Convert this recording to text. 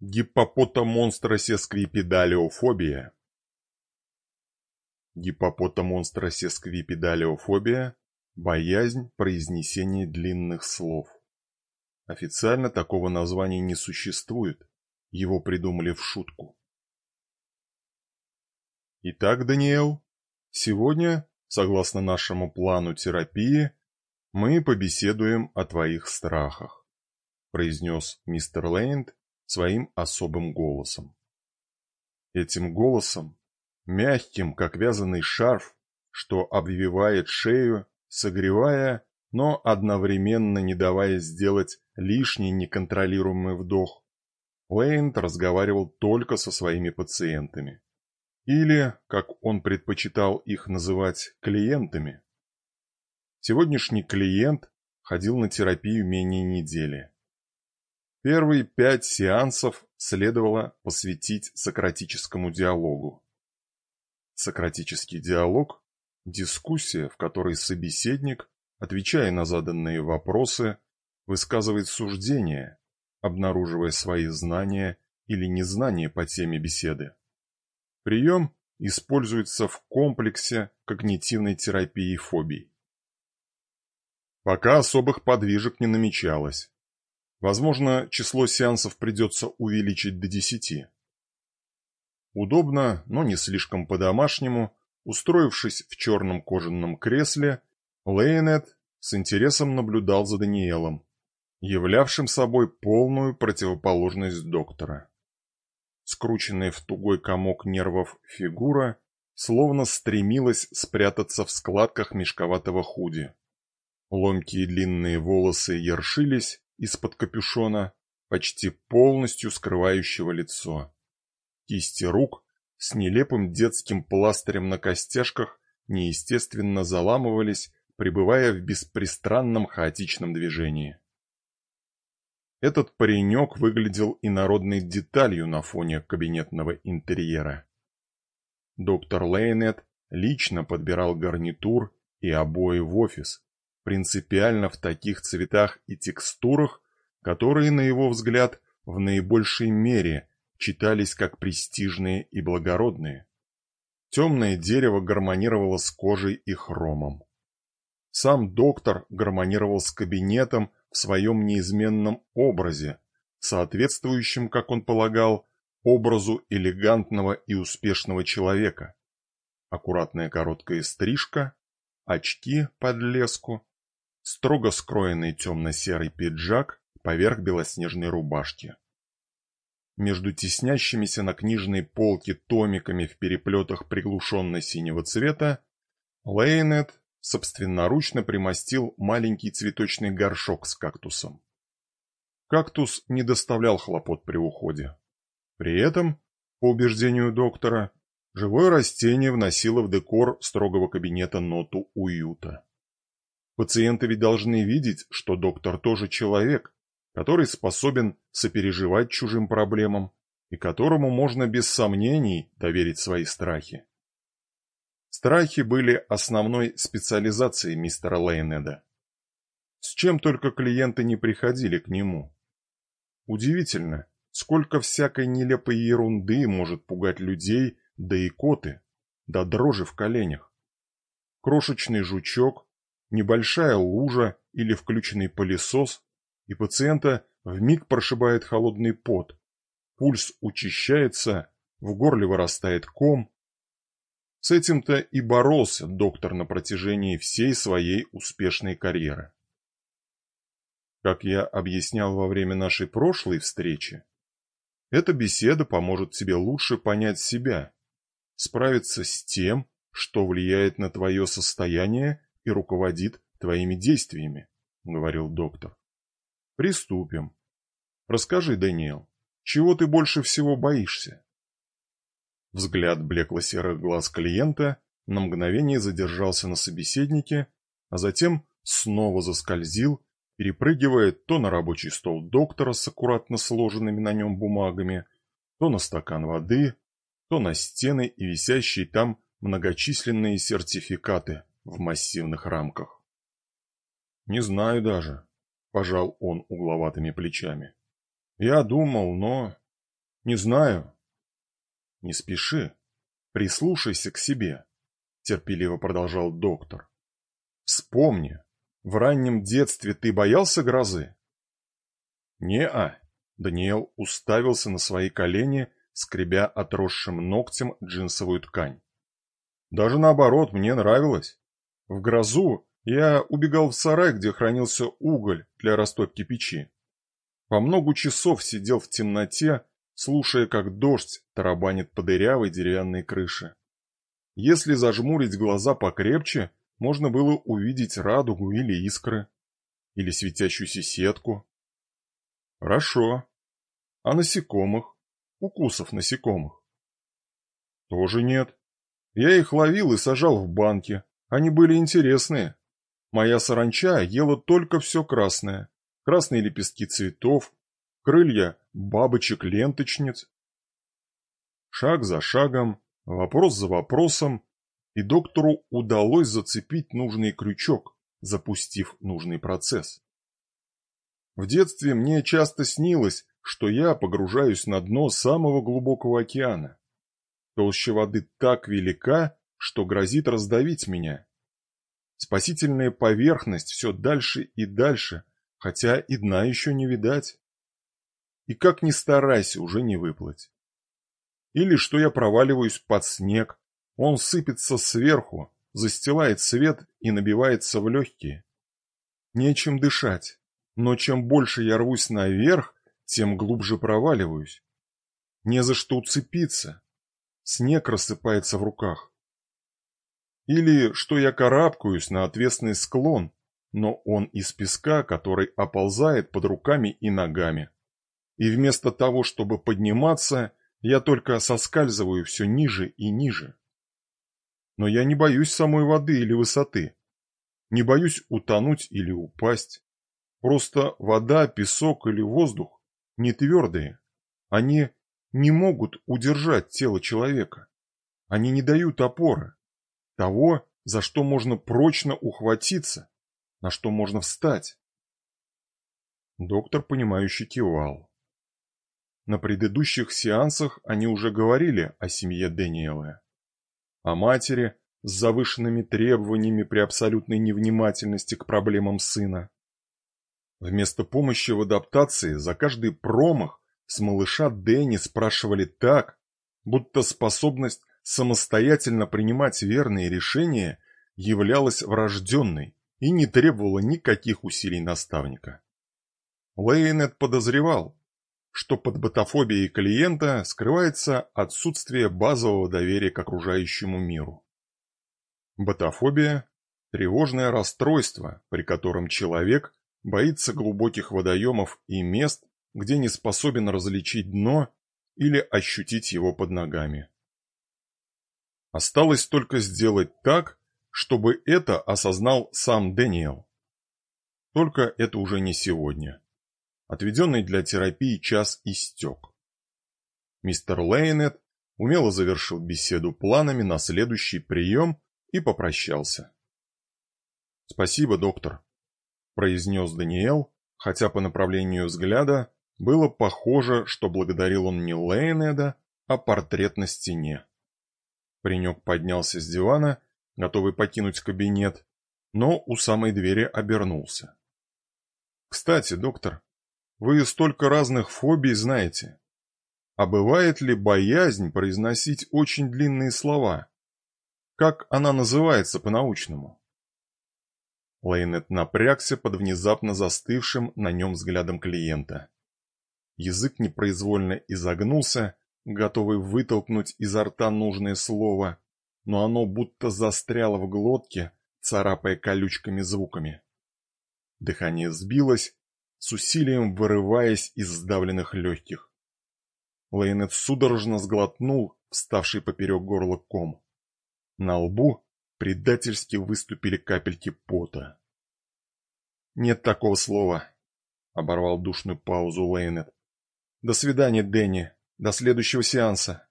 Гиппопотамонстросесквипедалиофобия Гиппопотамонстросесквипедалиофобия – боязнь произнесения длинных слов. Официально такого названия не существует, его придумали в шутку. Итак, Даниэл, сегодня, согласно нашему плану терапии, мы побеседуем о твоих страхах, произнес мистер Лейнд своим особым голосом. Этим голосом, мягким, как вязаный шарф, что обвивает шею, согревая, но одновременно не давая сделать лишний неконтролируемый вдох, Лейнд разговаривал только со своими пациентами. Или, как он предпочитал их называть, клиентами. Сегодняшний клиент ходил на терапию менее недели. Первые пять сеансов следовало посвятить сократическому диалогу. Сократический диалог – дискуссия, в которой собеседник, отвечая на заданные вопросы, высказывает суждения, обнаруживая свои знания или незнания по теме беседы. Прием используется в комплексе когнитивной терапии фобий. Пока особых подвижек не намечалось. Возможно, число сеансов придется увеличить до десяти. Удобно, но не слишком по-домашнему, устроившись в черном кожаном кресле, Лейнет с интересом наблюдал за Даниэлом, являвшим собой полную противоположность доктора. Скрученная в тугой комок нервов фигура словно стремилась спрятаться в складках мешковатого худи. Ломкие длинные волосы ершились, из-под капюшона, почти полностью скрывающего лицо. Кисти рук с нелепым детским пластырем на костяшках неестественно заламывались, пребывая в беспристранном хаотичном движении. Этот паренек выглядел инородной деталью на фоне кабинетного интерьера. Доктор Лейнет лично подбирал гарнитур и обои в офис, принципиально в таких цветах и текстурах, которые, на его взгляд, в наибольшей мере читались как престижные и благородные. Темное дерево гармонировало с кожей и хромом. Сам доктор гармонировал с кабинетом в своем неизменном образе, соответствующем, как он полагал, образу элегантного и успешного человека. Аккуратная короткая стрижка, очки под леску, строго скроенный темно-серый пиджак поверх белоснежной рубашки. Между теснящимися на книжной полке томиками в переплетах приглушенно-синего цвета Лейнет собственноручно примостил маленький цветочный горшок с кактусом. Кактус не доставлял хлопот при уходе. При этом, по убеждению доктора, живое растение вносило в декор строгого кабинета ноту уюта. Пациенты ведь должны видеть, что доктор тоже человек, который способен сопереживать чужим проблемам и которому можно без сомнений доверить свои страхи. Страхи были основной специализацией мистера Лейнеда. С чем только клиенты не приходили к нему. Удивительно, сколько всякой нелепой ерунды может пугать людей, да и коты, да дрожи в коленях. Крошечный жучок, небольшая лужа или включенный пылесос, и пациента вмиг прошибает холодный пот. Пульс учащается, в горле вырастает ком. С этим-то и боролся доктор на протяжении всей своей успешной карьеры. Как я объяснял во время нашей прошлой встречи, эта беседа поможет тебе лучше понять себя, справиться с тем, что влияет на твое состояние и руководит твоими действиями, говорил доктор. Приступим. Расскажи, Дэниел, чего ты больше всего боишься? Взгляд блекло-серых глаз клиента на мгновение задержался на собеседнике, а затем снова заскользил, перепрыгивая то на рабочий стол доктора с аккуратно сложенными на нем бумагами, то на стакан воды, то на стены и висящие там многочисленные сертификаты, в массивных рамках. «Не знаю даже», — пожал он угловатыми плечами. «Я думал, но Не знаю. Не спеши. Прислушайся к себе, терпеливо продолжал доктор. Вспомни, в раннем детстве ты боялся грозы? Не-а. Даниэл уставился на свои колени, скребя отросшим ногтем джинсовую ткань. Даже наоборот, мне нравилось. В грозу я убегал в сарай, где хранился уголь для растопки печи. По много часов сидел в темноте, слушая, как дождь тарабанит по дырявой деревянной крыше. Если зажмурить глаза покрепче, можно было увидеть радугу или искры, или светящуюся сетку. Хорошо. А насекомых? Укусов насекомых? Тоже нет. Я их ловил и сажал в банки. Они были интересные. Моя саранча ела только все красное. Красные лепестки цветов, крылья бабочек-ленточниц. Шаг за шагом, вопрос за вопросом, и доктору удалось зацепить нужный крючок, запустив нужный процесс. В детстве мне часто снилось, что я погружаюсь на дно самого глубокого океана. Толща воды так велика, что грозит раздавить меня. Спасительная поверхность все дальше и дальше, хотя и дна еще не видать. И как ни старайся, уже не выплыть. Или что я проваливаюсь под снег, он сыпется сверху, застилает свет и набивается в легкие. Нечем дышать, но чем больше я рвусь наверх, тем глубже проваливаюсь. Не за что уцепиться, снег рассыпается в руках. Или что я карабкаюсь на отвесный склон, но он из песка, который оползает под руками и ногами. И вместо того, чтобы подниматься, я только соскальзываю все ниже и ниже. Но я не боюсь самой воды или высоты. Не боюсь утонуть или упасть. Просто вода, песок или воздух не твердые. Они не могут удержать тело человека. Они не дают опоры, того, за что можно прочно ухватиться, на что можно встать. Доктор, понимающе кивал. На предыдущих сеансах они уже говорили о семье Дэниела. О матери с завышенными требованиями при абсолютной невнимательности к проблемам сына. Вместо помощи в адаптации за каждый промах с малыша Дэнни спрашивали так, будто способность самостоятельно принимать верные решения являлась врожденной и не требовала никаких усилий наставника. Лейнет подозревал, что под ботофобией клиента скрывается отсутствие базового доверия к окружающему миру. Ботофобия – тревожное расстройство, при котором человек боится глубоких водоемов и мест, где не способен различить дно или ощутить его под ногами. Осталось только сделать так, чтобы это осознал сам Дэниел. Только это уже не сегодня. Отведенный для терапии час истек. Мистер Лейнет умело завершил беседу планами на следующий прием и попрощался. «Спасибо, доктор», — произнес Даниэл, хотя по направлению взгляда было похоже, что благодарил он не Лейнеда, а портрет на стене. Паренек поднялся с дивана, готовый покинуть кабинет, но у самой двери обернулся. «Кстати, доктор, вы столько разных фобий знаете. А бывает ли боязнь произносить очень длинные слова? Как она называется по-научному?» Лейнет напрягся под внезапно застывшим на нем взглядом клиента. Язык непроизвольно изогнулся, готовый вытолкнуть изо рта нужное слово, но оно будто застряло в глотке, царапая колючками звуками. Дыхание сбилось, с усилием вырываясь из сдавленных легких. Лейнет судорожно сглотнул вставший поперек горла ком. На лбу предательски выступили капельки пота. «Нет такого слова», — оборвал душную паузу Лейнет. До свидания, Дэнни. До следующего сеанса.